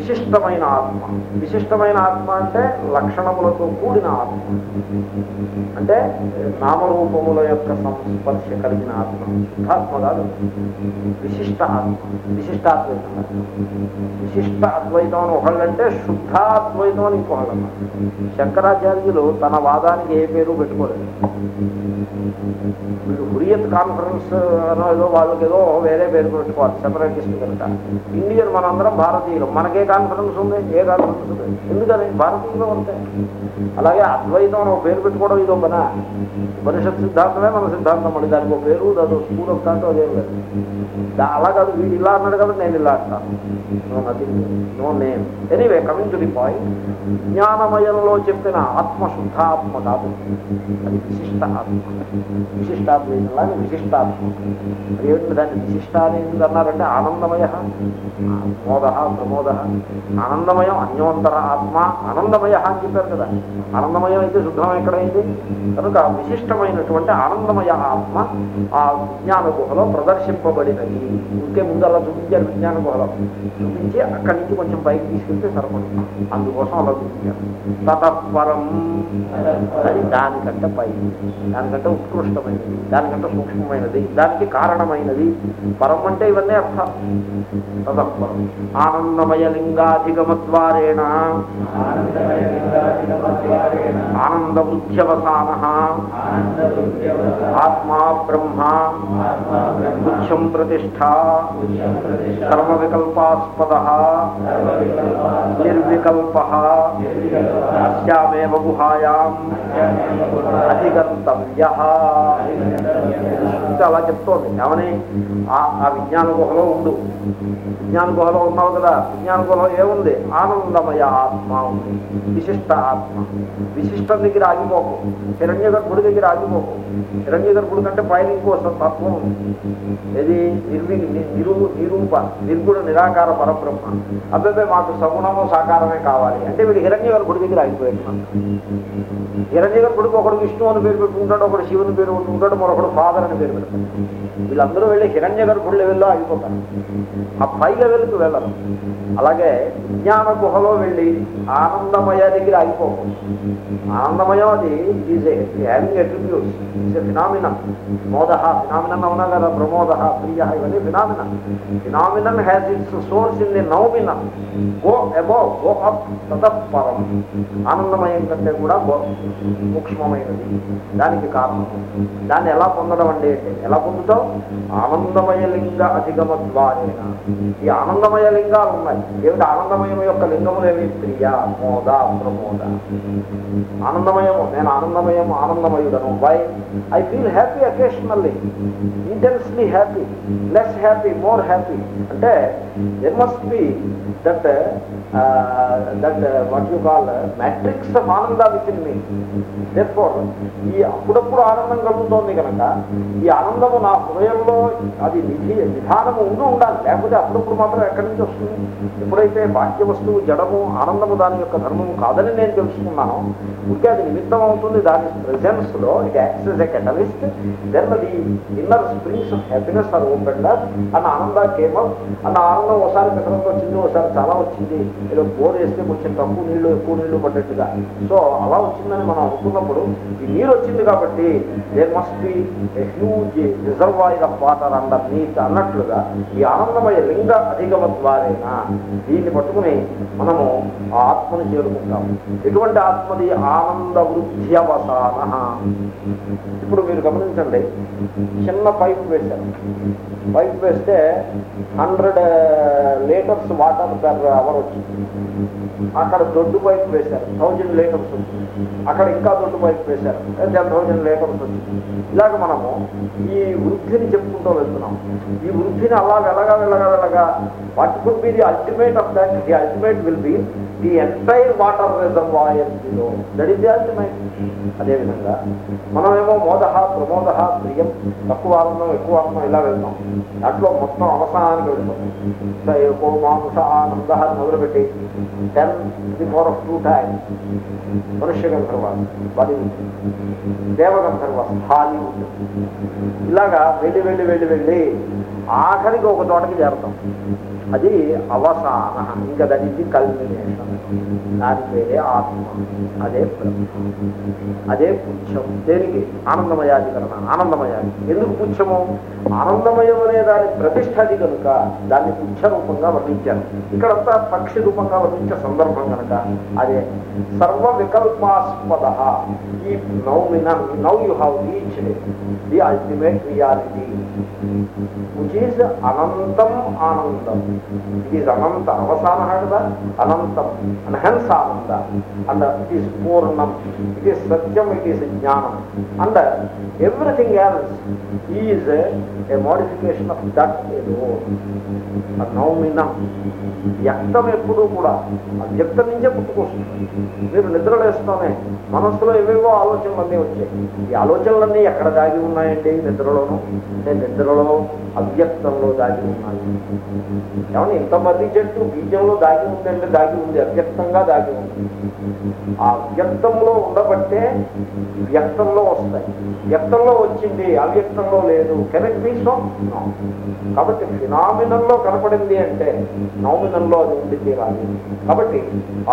విశిష్టమైన ఆత్మ. విశిష్టమైన ఆత్మ అంటే లక్షణములతో కూడిన ఆత్మ. అంటే నామరూపముల యొక్క సంస్పర్శ కలిగిన ఆత్మ. శుద్ధాత్మ కాదు విశిష్ట ఆత్మ. విశిష్టాద్వైతం. విశిష్ట అద్వైతం అని ఒకళ్ళంటే శుద్ధాద్వైతం అని ఇంకొకళ్ళు శంకరాచార్యులు తన వాదానికి ఏ పేరు పెట్టుకోలేదు. వీళ్ళు హురియత్ కాన్ఫరెన్స్ ఏదో వాళ్ళకి ఏదో వేరే పేరు పెట్టుకోవాలి. సెపరేటిస్ట్ కనుక. ఇండియన్ మనందరం భారతీయులు. మనకే కాన్ఫరెన్స్ ఉంది ఏ కాన్ఫరెన్స్ ఉంది ఎందుకని? భారతీయంలో ఉంటాయి అలాగే అద్వైతం అని ఒక పేరు పెట్టుకోవడం ఇదో పన. ఉపనిషత్ సిద్ధాంతమే మన సిద్ధాంతం అండి. దానికి ఒక పేరు దాని స్కూల్ ఆఫ్ థాట్ అదేం లేదు. దా- అలా కాదు వీడు ఇలా అన్నాడు కాబట్టి నేను ఇలా అంటాను no nothing no name anyway coming to the point జ్ఞానమయంలో చెప్పిన ఆత్మశుద్ధాత్మ కాదు. అది విశిష్ట ఆత్మ. విశిష్టాద్వైతంలాగా విశిష్టాత్మ. అది ఏమిటి దాన్ని? విశిష్ట అని ఎందుకు అన్నారంటే ఆనందమయ మోద ప్రమోద. ఆనందమయం అన్యోంతర ఆత్మ ఆనందమయ అని చెప్పారు కదా. ఆనందమయం అయితే శుద్ధం ఎక్కడైంది? కనుక విశిష్టమైనటువంటి ఆనందమయ ఆత్మ ఆ విజ్ఞాన గుహలో ప్రదర్శింపబడినది. ఇంకే ముందు అలా చూపించారు విజ్ఞాన గుహలో చూపించి అక్కడి నుంచి కొంచెం పైకి తీసుకెళ్తే సరిపడుతుంది. అందుకోసం అలా చూపించారు. తతపరం అది దానికంటే పై దానికంటే ఉత్కృష్టమైనది. దానికంటే సూక్ష్మమైనది. దానికి కారణమైనది. పరం అంటే ఇవన్నీ అర్థం తదపరం. ఆనందమయ లింగ ఆనందవృత్యవసాన ఆత్మా బ్రహ్మ గుచ్చం ప్రతిష్ట సర్వవికల్పాస్పద నిర్వికల్ప అస్యామేవ గుహాయాం అధిగంతవ్య ఇంకా అలా చెప్తోంది ఏమని ఆ ఆ విజ్ఞాన గుహలో ఉండు విజ్ఞాన గుహలో ఉన్నావు కదా విజ్ఞాన ఆత్మలో ఏముంది? ఆనందమయ ఆత్మ ఉంది. విశిష్ట ఆత్మ. విశిష్టం దగ్గర ఆగిపోకు. హిరణ్య గర్భుడి దగ్గర ఆగిపోకు. హిరణ్య గర్భుడి కంటే పైన ఇంకో తత్వం ఉంది. ఏది? నిర్వి నిరు నిరూప నిర్గుణ నిరాకార పరబ్రహ్మ. అబ్బాయి మాకు సగుణము సాకారమే కావాలి. అంటే వీడు హిరణ్య గర్భుడి దగ్గర ఆగిపోయాడు హిరణ్య గర్భుడికి ఒకడు విష్ణు అని పేరు పెట్టుకుంటాడు ఒకడు శివుని పేరు పెట్టుకుంటాడు మరొకడు ఫాదర్ అని పేరు పెట్టుకుంటాడు వీళ్ళందరూ వెళ్ళి హిరణ్య గర్భుడు లెవెల్లో ఆగిపోతారు. ఆ పై లెవెల్కి వెళ్ళరు. అలాగే జ్ఞాన గుహలో వెళ్ళి ఆనందమయ దగ్గర ఆగిపోకూడదు ఆనందమయం అది is having attribute is a phenomenon మోదహ phenomenon అవునా కదా? ప్రమోద ప్రియ ఇవన్నీ phenomenon phenomenon has its source in the noumenon go above go up తదపరం. ఆనందమయం కంటే కూడా గో- సూక్ష్మమైనది. దానికి కారణం. దాన్ని ఎలా పొందడం అండి అంటే ఎలా పొందుతాం ఆనందమయ లింగ అధిగమ ద్వారేణ ఈ ఆనందమయ లింగాలు ఉన్నాయి యొక్క ఆనందమయం యొక్క లింగములేవి ప్రియ మోద ప్రమోద ఆనందమయము నేను ఆనందమయం ఆనందమయుడను. Why I feel happy occasionally intensely happy less happy more happy అంటే there must be that that what you call matrix of ఆనంద విత్ మీ దేర్ఫోర్ ఈ అప్పుడప్పుడు ఆనందం కలుగుతోంది కనుక ఈ ఆనందము నా హృదయంలో అది విధి విధానము ఉండి ఉండాలి. లేకపోతే అప్పుడప్పుడు మాత్రం ఎక్కడి నుంచి వస్తుంది? ఎప్పుడైతే బాహ్య వస్తువు జడము ఆనందము దాని యొక్క ధర్మము కాదని నేను తెలుసుకున్నాను ఇంకే అది నిమిత్తం అవుతుంది. దాని ప్రెజెన్స్లో it acts as a catalyst then the inner springs of happiness are open అన్న ఆనంద కేవలం అన్న ఆనందం ఒకసారి పెసరంతో వచ్చింది ఒకసారి చాలా వచ్చింది. ఏదో బోర్ వేస్తే కొంచెం తక్కువ నీళ్ళు ఎక్కువ నీళ్ళు పడ్డట్టుగా. సో అలా వచ్చిందని మనం అనుకున్నప్పుడు ఈ నీరు వచ్చింది కాబట్టి there must be huge reservoir of water underneath అన్నట్లుగా ఈ ఆనందమయ లింగ అధిగమ ద్వారేనా? దీన్ని పట్టుకుని మనము ఆత్మను చేరుకుంటాము ఎటువంటి ఆత్మది? ఆనంద వృద్ధి అవసాన ఇప్పుడు మీరు గమనించండి చిన్న పైప్ వేశారు. పైప్ వేస్తే hundred litres water per hour వచ్చింది. అక్కడ దొడ్డు పైపు వేశారు. థౌజండ్ లేకర్స్ వచ్చింది అక్కడ ఇంకా దొడ్డు పైపు వేశారు. టెన్ థౌజండ్ లేకర్స్ వచ్చింది ఇలాగ మనము ఈ వృద్ధిని చెప్పుకుంటూ వెళ్తున్నాం. ఈ వృద్ధిని అలా వెళ్ళగా వెళ్ళగా వెళ్ళగా what could be the ultimate of that the ultimate will be the entire water reservoir that is the ultimate అదేవిధంగా మనమేమో మోద ప్రమోద ప్రియం తక్కువ ఆనందం ఎక్కువ ఆనందం ఇలా వెళ్తాం. దాంట్లో మొత్తం అవసానానికి వెళ్తాం సో ఏకో మాంస ఆనంద మొదలుపెట్టి ten the four of two time మనుష్య గంధర్వ బాలీవుడ్ దేవగంధర్వ హాలీవుడ్ ఇలాగా వెళ్ళి వెళ్ళి వెళ్ళి వెళ్ళి ఆఖరికి ఒక చోటకి చేరతాం. అది అవసాన ఇంకా దాని ఇది కల్మినేషన్ దాని పేరే ఆత్మ అదే బ్రహ్మ అదే పుచ్చం. దేనికి? ఆనందమయాధికరణ ఆనందమయాది ఎందుకు పుచ్చము? ఆనందమయం అనే దాని ప్రతిష్ట అది కనుక దాన్ని పుచ్చ రూపంగా వర్ణించారు. ఇక్కడంతా పక్షి రూపంగా వర్ణించే సందర్భం కనుక అదే సర్వ వికల్పాస్పద ఈ noumenon now you have reached the ultimate reality which is అనంతం ఆనందం. ఇట్ ఈజ్ అనంత అవసాన కదా అనంత అండ్ హెన్స్ ఆనంద అండ్ ఇట్ ఈస్ పూర్ణం ఇట్ ఈస్ సత్యం ఇట్ ఈస్ జ్ఞానం and everything else is a modification of that noumenon వ్యక్తం ఎప్పుడూ కూడా అవ్యక్తం నుంచే పుట్టుకొస్తుంది మీరు నిద్రలేస్తూనే మనస్సులో ఏవేవో ఆలోచనలన్నీ వచ్చాయి ఈ ఆలోచనలన్నీ ఎక్కడ దాగి ఉన్నాయండి నిద్రలోనూ అంటే నిద్రలో అవ్యక్తంలో దాగి ఉన్నాయి ఏమన్నా ఇంత మర్రి చెట్టు బీజంలో దాగి ఉందంటే దాగి ఉంది అవ్యక్తంగా దాగి ఉంది. ఆ వ్యక్తంలో ఉండబట్టే వ్యక్తంలో వస్తాయి. వ్యక్తంలో వచ్చింది అవ్యక్తంలో లేదు. కెనెక్ట్ బీ సో కాబట్టి ఫినామినల్లో కనపడింది అంటే నౌమినంలో అది ఉండి తీరాలి. కాబట్టి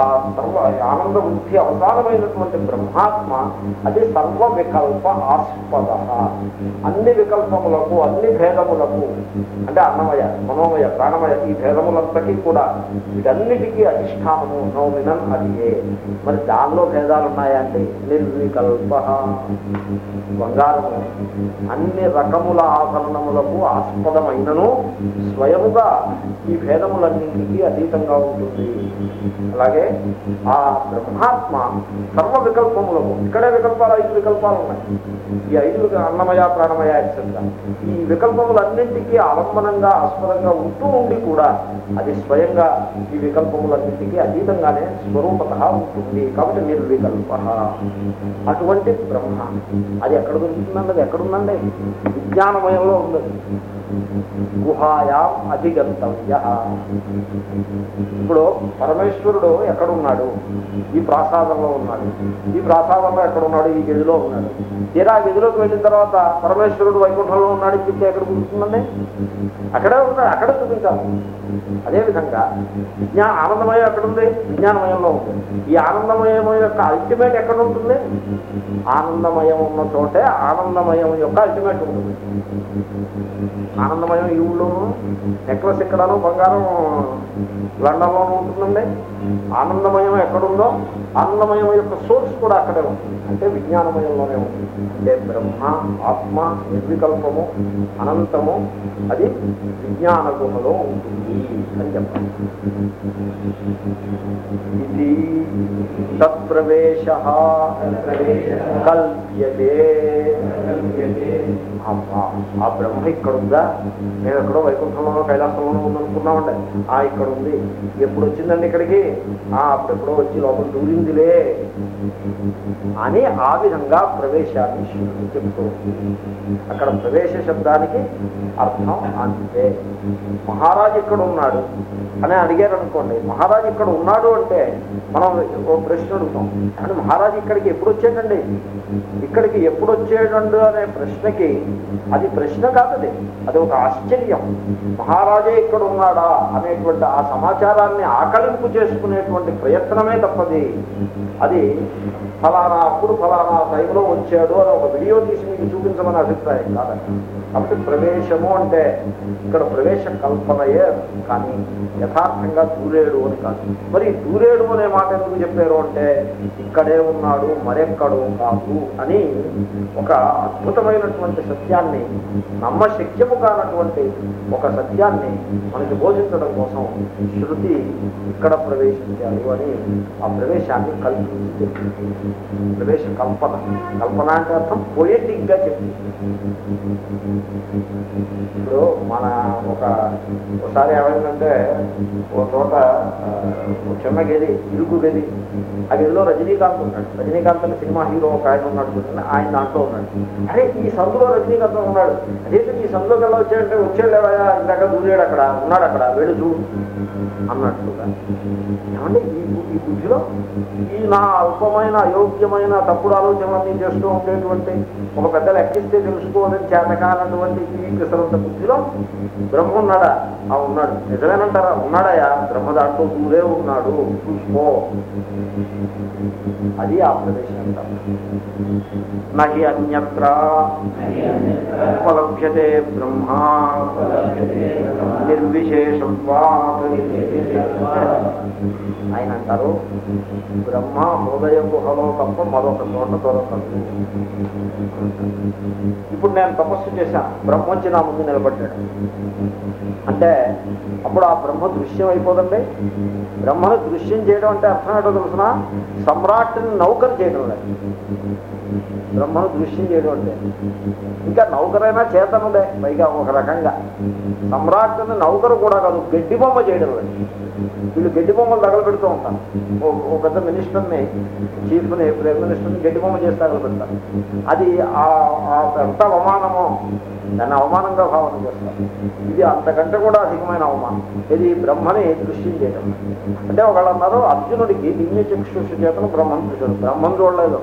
ఆ సర్వ ఆనంద వృద్ధి అవసానమైనటువంటి బ్రహ్మాత్మ అది సర్వ వికల్ప ఆస్పద. అన్ని వికల్పములకు అన్ని భేదములకు అంటే అన్నమయ మనోమయ ప్రాణమయ ఈ భేదములంతకీ కూడా వీటన్నిటికీ అధిష్టానము నౌమినం అది ఏ. మరి దానిలో భేదాలు ఉన్నాయా నిర్వికల్ప. బంగారము అన్ని రకముల ఆభరణములకు ఆస్పదమైనను స్వయముగా ఈ భేదములన్నింటికీ అతీతంగా ఉంటుంది. అలాగే ఆ బ్రహ్మాత్మ సర్వ వికల్పములకు ఇక్కడే వికల్పాలు ఐదు వికల్పాలు ఉన్నాయి. ఈ ఐదు అన్నమయ ప్రాణమయ ఎక్సెట్రా ఈ వికల్పములన్నింటికీ ఆలంబనంగా ఆస్పదంగా ఉంటూ ఉండి కూడా అది స్వయంగా ఈ వికల్పములన్నింటికీ అతీతంగానే స్వరూపత ఉంటుంది. కాబట్టి నిర్వికల్ప అటువంటి బ్రహ్మ. అది ఎక్కడ దొరుకుతుందండి? అది ఎక్కడుందండి? విజ్ఞానమయంలో ఉంది. గుహాయాం అధిగంతవ్య. ఇప్పుడు పరమేశ్వరుడు ఎక్కడున్నాడు? ఈ ప్రాసాదంలో ఉన్నాడు. ఈ ప్రాసాదంలో ఎక్కడున్నాడు? ఈ గదిలో ఉన్నాడు. తీరా గదిలోకి వెళ్ళిన తర్వాత పరమేశ్వరుడు వైకుంఠంలో ఉన్నాడు చెప్తే ఎక్కడ కుదురుతుందండి అక్కడే ఉన్నాడు అక్కడ చూపించాలి అదేవిధంగా విజ్ఞా ఆనందమయం ఎక్కడుంది? విజ్ఞానమయంలో ఉంది. ఈ ఆనందమయం యొక్క అల్టిమేట్ ఎక్కడ ఉంటుంది ఆనందమయం ఉన్న చోటే ఆనందమయం యొక్క అల్టిమేట్ ఉంటుంది. ఆనందమయం ఈ ఊళ్ళోనూ నెక్లెస్ ఎక్కడానో బంగారం లండన్లోనూ ఉంటుందండి. ఆనందమయం ఎక్కడుందో ఆనందమయం యొక్క సోర్స్ కూడా అక్కడే ఉంటుంది అంటే విజ్ఞానమయంలోనే ఉంటుంది అంటే బ్రహ్మ ఆత్మ నిర్వికల్పము అనంతము అది విజ్ఞాన గుణలో ఉంటుంది అని చెప్పాలి. ఇది తత్ప్రవేశ. కల్ప్యతే. అబ్బా, ఆ బ్రహ్మ ఇక్కడ ఉందా మేము ఎక్కడో వైకుంఠంలోనో కైలాసంలోనో ఉందనుకున్నామండి. ఆ ఇక్కడ ఉంది ఎప్పుడు వచ్చిందండి ఇక్కడికి? ఆ అప్పుడెప్పుడో వచ్చి లోపల దూరిందిలే అని ఆ విధంగా ప్రవేశాన్ని చెప్తూ అక్కడ ప్రవేశ శబ్దానికి అర్థం అంతే. మహారాజు ఇక్కడ ఉన్నాడు అని అడిగారు అనుకోండి మహారాజు ఇక్కడ ఉన్నాడు అంటే మనం ఓ ప్రశ్న అడుగుతాం కానీ మహారాజు ఇక్కడికి ఎప్పుడు వచ్చాడండి ఇక్కడికి ఎప్పుడు వచ్చాడు అనే ప్రశ్నకి అది ప్రశ్న కాదది. అది ఒక ఆశ్చర్యం. మహారాజే ఇక్కడ ఉన్నాడా అనేటువంటి ఆ సమాచారాన్ని ఆకలింపు చేసుకునేటువంటి ప్రయత్నమే తప్పది. అది ఫలానా అప్పుడు ఫలానా టైంలో వచ్చాడు అని ఒక వీడియో తీసి మీకు చూపించమని అభిప్రాయం కాదండి కాబట్టి ప్రవేశము అంటే ఇక్కడ ప్రవేశ కల్పనయే కానీ యథార్థంగా దూరేడు అని కాదు. మరి దూరేడు అనే మాట ఎందుకు చెప్పారు అంటే ఇక్కడే ఉన్నాడు మరెక్కడో కాదు అని ఒక అద్భుతమైనటువంటి సత్యాన్ని నమ్మశక్యము కానటువంటి ఒక సత్యాన్ని మనకి బోధించడం కోసం శృతి ఇక్కడ ప్రవేశించాలి అని ఆ ప్రవేశాన్ని కల్పించి చెప్పింది ప్రవేశ కల్పన. కల్పన అంటే అర్థం పొయటిక్గా చెప్పింది ఇప్పుడు మన ఒక ఒకసారి ఏమైందంటే ఒక చోట చిన్న గది ఇరుకు గది ఆ గదిలో రజనీకాంత్ ఉన్నాడు. రజనీకాంత్ అనే సినిమా హీరో ఒక ఆయన ఉన్నాడు చూడండి, ఆయన దాంట్లో ఉన్నాడు. అరే ఈ సందులో రజనీకాంత్ ఉన్నాడు. అదే ఈ సందులోకి ఎలా వచ్చాడంటే వచ్చాడు ఇందాక దూరాడు అక్కడ ఉన్నాడు అక్కడ వెళ్ళి చూడు. అన్నట్టు ఏమంటే ఈ ఈ బుద్ధిలో ఈ నా అల్పమైన అయోగ్యమైన తప్పుడు ఆలోచనలన్నీ చేస్తూ ఉండేటువంటి ఒక పెద్ద లెక్కిస్తే తెలుసుకోవాలని చేతకానటువంటి ఈ పిసరంత బుద్ధిలో బ్రహ్మ ఉన్నాడా ఆ ఉన్నాడు. నిజమేనంటారా? ఉన్నాడయా బ్రహ్మ దాంట్లో దూరే ఉన్నాడు. చూసుకో. అది ఆ ప్రదేశం నహి అన్యత్ర. ఉపలభ్యతే బ్రహ్మ. వా ఆయన అంటారు బ్రహ్మ హృదయ గుహలో తప్ప మరొక చోట దొరకదు. ఇప్పుడు నేను తపస్సు చేశాను బ్రహ్మ వచ్చి నా ముందు నిలబడ్డాడు. అంటే అప్పుడు ఆ బ్రహ్మ దృశ్యం అయిపోదండి. బ్రహ్మను దృశ్యం చేయడం అంటే అర్థం ఏంటో తెలుసిన? సమ్రాట్ని నౌకరు చేయడం లేదు. బ్రహ్మను దృశ్యం చేయడం అంటే ఇంకా నౌకరైనా చేతనుడే పైగా ఒక రకంగా. సమ్రాట్ని నౌకరు కూడా కాదు గడ్డి బొమ్మ చేయడం లేదు. వీళ్ళు గడ్డి బొమ్మలు తగలబెడుతూ ఉంటారు. ఓ- పెద్ద మినిస్టర్ని చీఫ్ని ప్రైమ్ మినిస్టర్ని గడ్డి బొమ్మ చేసి తగలబెడతారు. అది ఆ- ఆ ఎంత అవమానమో. దాన్ని అవమానంగా భావన చేస్తారు ఇది అంతకంటే కూడా అధికమైన అవమానం. ఇది బ్రహ్మని దృశ్యం చేయడం అంటే ఒకళ్ళు అన్నారు అర్జునుడికి దివ్య చక్షుషు చేతను బ్రహ్మను చూశాడు. బ్రహ్మం చూడలేదు.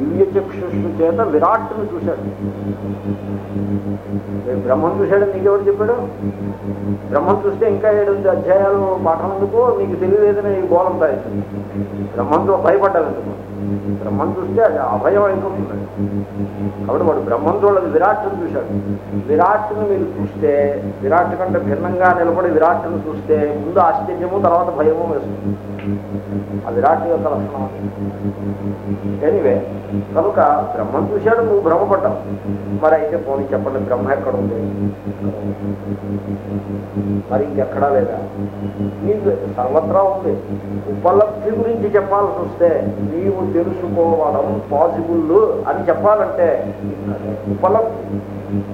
దివ్య చక్షుషు చేత విరాట్ను చూశాడు. బ్రహ్మం చూశాడు నీకెవరు చెప్పాడు? బ్రహ్మం చూస్తే ఇంకా ఏడు అధ్యాయాలు పాఠం ఎందుకు? నీకు తెలియలేదని నీకు గోలంతా అవుతుంది బ్రహ్మంతో భయపడ్డాడు ఎందుకు? బ్రహ్మం చూస్తే అది అభయం అయిపోతుంది. కాబట్టి వాడు బ్రహ్మం చూడలేదు విరాట్ను చూశాడు. విరాట్ని మీరు చూస్తే విరాట్ కంటే భిన్నంగా నిలబడి విరాట్ను చూస్తే ముందు ఆశ్చర్యము తర్వాత భయము వేస్తుంది. ఆ విరాట్ యొక్క లక్షణం. ఎనివే కనుక బ్రహ్మం చూశాడు నువ్వు భ్రమపడ్డావు. మరి అయితే పోనీ చెప్పండి బ్రహ్మ ఎక్కడ ఉంది? మరి ఇంకెక్కడా లేదా? నీకు సర్వత్రా ఉంది. ఉపలబ్ధి గురించి చెప్పాల్సి వస్తే నీవు తెలుసుకోవడం పాసిబుల్ అని చెప్పాలంటే ఉపలబ్ధి.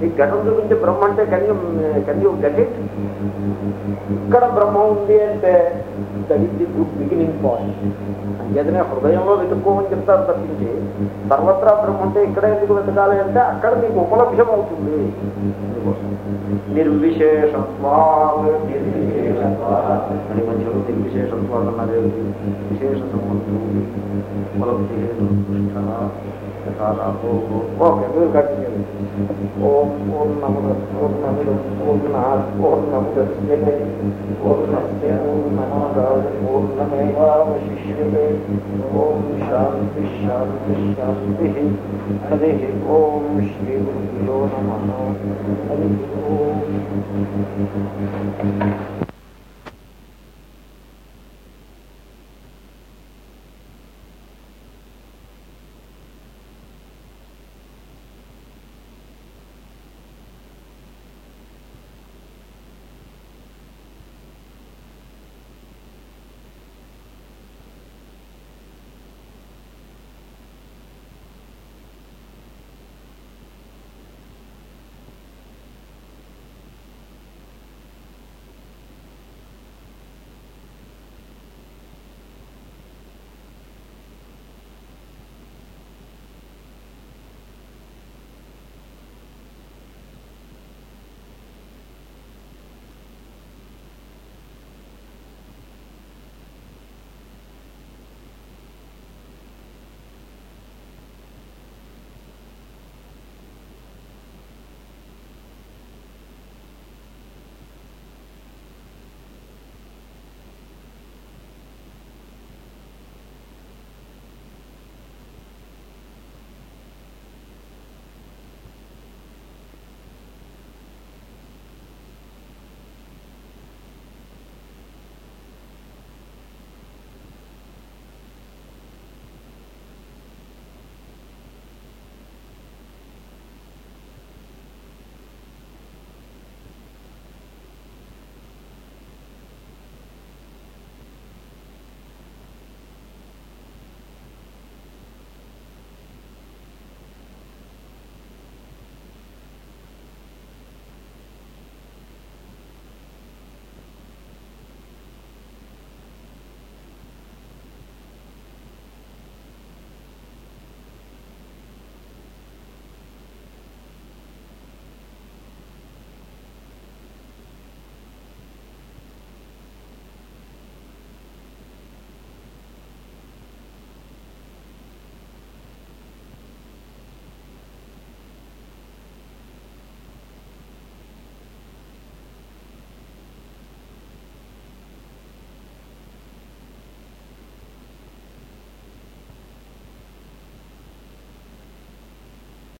ఈ ఘటన గురించి బ్రహ్మ అంటే కన్యూ కన్యూ గట్ ఇక్కడ బ్రహ్మ ఉంది అంటే that the good beginning point అంచేతనే హృదయంలో వెతుక్కోమని చెప్తారు తప్పించి సర్వత్రా బ్రహ్మ అంటే ఇక్కడ ఎందుకు వెతకాలి అంటే అక్కడ మీకు ఉపలభ్యం అవుతుంది నిర్విశేషత్వాలు అని మధ్యలో నిర్విశేషత్వాలు అన్నది విశేష సంబంధం ఉపలబ్ధి ఓకే మీరు కంటిన్యూ ఓం పూర్ణముద పూర్ణమిదం పూర్ణాత్ పూర్ణముద్యతే పూర్ణస్య పూర్ణమాదాయ పూర్ణమేవావశిష్యతే ఓం శాంతి శాంతి శాంతి హరి ఓం శ్రీ గురుభ్యో నమ హరి ఓం